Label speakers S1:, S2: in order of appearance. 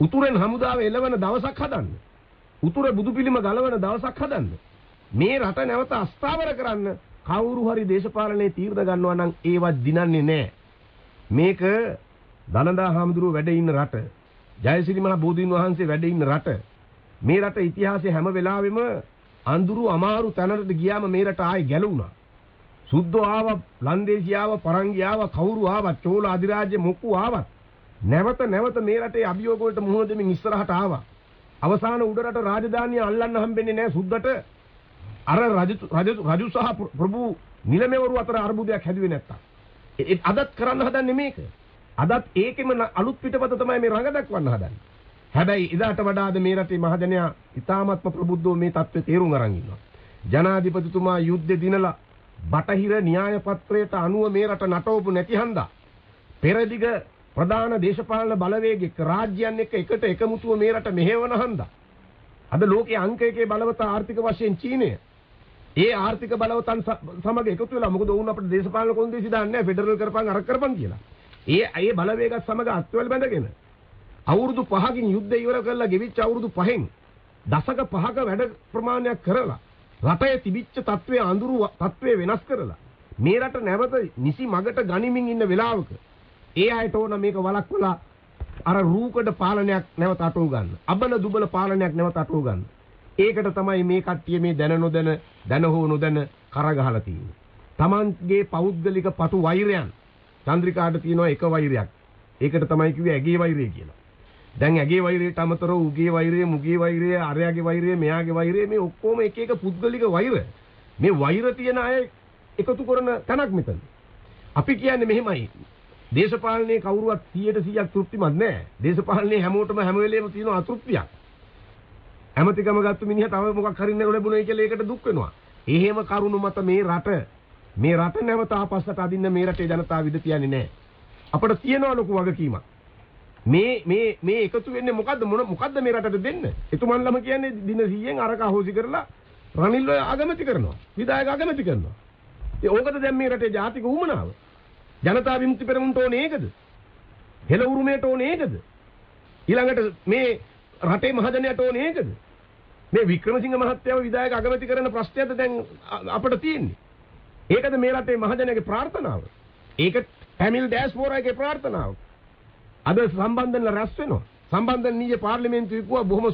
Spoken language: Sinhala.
S1: උතුරෙන් හමුදාව එළවන දවසක් හදන්න. උතුර බුදු පිළිම ගලවන දවසක් හදන්න. මේ රට නැවත අස්ථාවර කරන්න කවුරු හරි දේශපාලනයේ තීරණ ගන්නවා නම් ඒවත් දිනන්නේ නැහැ. මේක දනදා හාමුදුරුව වැඩ ඉන්න රට. ජයසිරි මහ බෝධීන් වහන්සේ වැඩ ඉන්න රට. මේ රට ඉතිහාසයේ හැම වෙලාවෙම අඳුරු අමාරු තැනකට ගියාම මේ රට ආයේ ගැලුණා. සුද්ධෝ ආව, ලන්දේසි ආව, පරංගි ආව, කවුරු ආවත්, චෝල අධිරාජ්‍ය මොකු ආවත් නැවත නැවත මේ රටේ අභියෝග වලට මුහුණ දෙමින් ඉස්සරහට ආවා. අවසාන උඩරට රාජධානිය අල්ලන්න හම්බෙන්නේ නැහැ සුද්දට. අර රජ රජ රජු සහ ප්‍රභු නිලමේවරු අතර අර්බුදයක් හැදුවේ නැත්තම්. ඒ අදත් කරන්න හදන්නේ මේක. අදත් ඒකෙම න- අලුත් පිටපත තමයි මේ රඟ දක්වන්න හදන්නේ. හැබැයි එදාට වඩාද මේ රටේ මහජනයා ඉතාමත්ම ප්‍රබුද්ධව මේ தත්ත්වය තේරුම් අරන් ඉන්නවා. ජනාධිපතිතුමා යුද්ධ දිනලා බටහිර න්‍යාය පත්‍රයට අනුව මේ රට නටවපු නැති හන්දා පෙරදිග ප්‍රධාන දේශපාලන බලවේගයක රාජ්‍යයන් එක්ක එකට එකමුතුව මේ රට මෙහෙවන හන්දා අද ලෝකයේ අංක එකේ බලවත ආර්ථික වශයෙන් චීනය ඒ ආර්ථික බලවතන් ස- සමග එකතු වෙලා මොකද වුන් අපිට දේශපාලන කොන්දේසි දාන්නේ නැහැ ෆෙඩරල් කරපන් අර කරපන් කියලා. ඒ ඒ බලවේගත් සමග අත්වල බැඳගෙන අවුරුදු 5කින් යුද්ධය ඉවර කරලා ගෙවිච්ච අවුරුදු 5න් දශක 5ක වැඩ ප්‍රමාණයක් කරලා රටේ තිබිච්ච තත්ත්වයේ අඳුරු තත්ත්වය වෙනස් කරලා මේ රට නැවත නිසි මගට ගනිමින් ඉන්න වෙලාවක ඒ අයට ඕන මේක වළක්වලා අර රූකඩ පාලනයක් නැවත අටව ගන්න. අබල දුබල පාලනයක් නැවත අටව ගන්න. ඒකට තමයි මේ කට්ටිය මේ දැන නොදැන දැන හෝ නොදැන කරගහලා තියෙන්නේ. Tamanගේ පෞද්ගලික පටු වෛරයන් චන්ද්‍රිකාට තියෙනවා එක වෛරයක්. ඒකට තමයි කිව්වේ ඇගේ වෛරය කියලා. දැන් ඇගේ වෛරයට අමතරව උගේ වෛරය, මුගේ වෛරය, අරයාගේ වෛරය, මෙයාගේ වෛරය මේ ඔක්කොම එක එක පුද්ගලික වෛර. මේ වෛර තියෙන අය එකතු කරන තැනක් මෙතන. අපි කියන්නේ මෙහෙමයි. දේශපාලනයේ කවුරුවත් 100% තෘප්තිමත් නැහැ. දේශපාලනයේ හැමෝටම හැම වෙලේම තියෙන අතෘප්තියක්. ඇමතිකම ගත්ත මිනිහා තව මොකක් හරි ලැබුණයි කියලා ඒකට දුක් වෙනවා. එහෙම කරුණු මත මේ රට මේ රට නැවත ආපස්සට අදින්න මේ රටේ ජනතාව ඉඩ තියන්නේ නැහැ. අපිට තියෙනවා ලොකු වගකීමක්. මේ මේ මේ එකතු වෙන්නේ මොකද්ද මොන මොකද්ද මේ රටට දෙන්න? එතුමන්ලම කියන්නේ දින 100න් අරක අහෝසි කරලා රනිල් ඔය ආගමැති කරනවා. විධායක ආගමැති කරනවා. ඒ ඕකද දැන් මේ රටේ ජාතික උමනාව? ජනතා විමුක්ති පෙරමුණට ඕනේ ඒකද? හෙළ උරුමයට ඕනේ ඒකද? ඊළඟට මේ රටේ මහජනයාට ඕනේ ඒකද? මේ වික්‍රමසිංහ මහත්තයාව විධායක අගමැති කරන ප්‍රශ්නයද දැන් අ- අපිට තියෙන්නේ. ඒකද මේ රටේ මහජනයාගේ ප්‍රාර්ථනාව. ඒක ටැමිල් ඩෑස්පෝරා එකේ ප්‍රාර්ථනාව. අද සම්බන්ධන රැස් වෙනවා. සම්බන්ධන නීය පාර්ලිමේන්තුවේ කිව්වා බොහොම